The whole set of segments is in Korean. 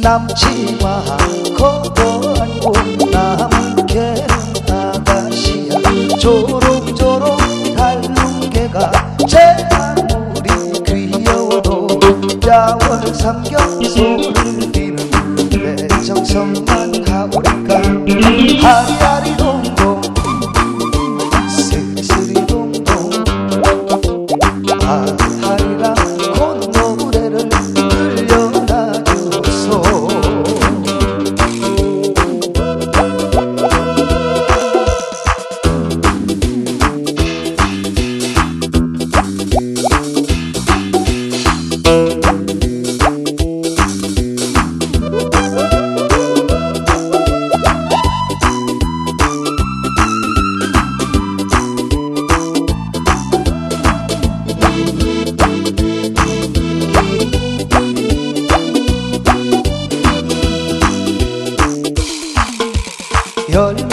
남치와 거던 꽃남캔 아가씨야. 조롱조롱 달룽개가 제아무리 귀여워도 야월 삼겹소를 비는 내 정성만 가오니까? 하리하리동 yo le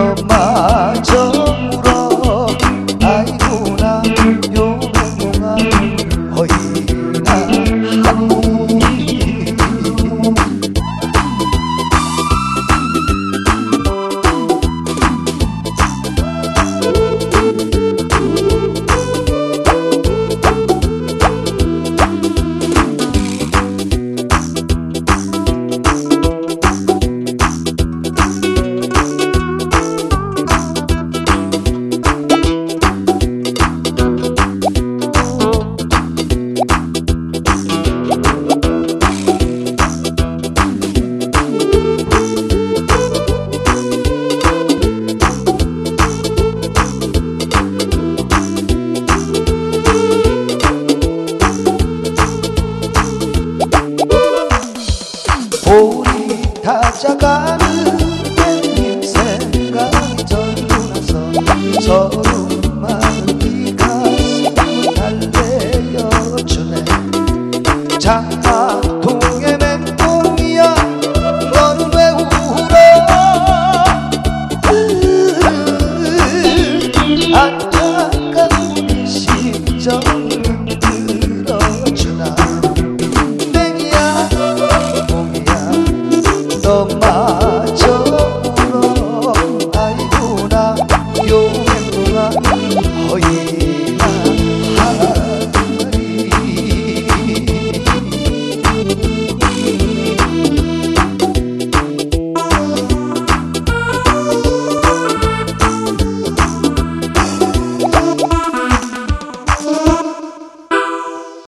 তোমার 자 동해 맹꽁이야 너는 왜 울어 안타까운 심정 들어주나. 땡이야 봄이야 너만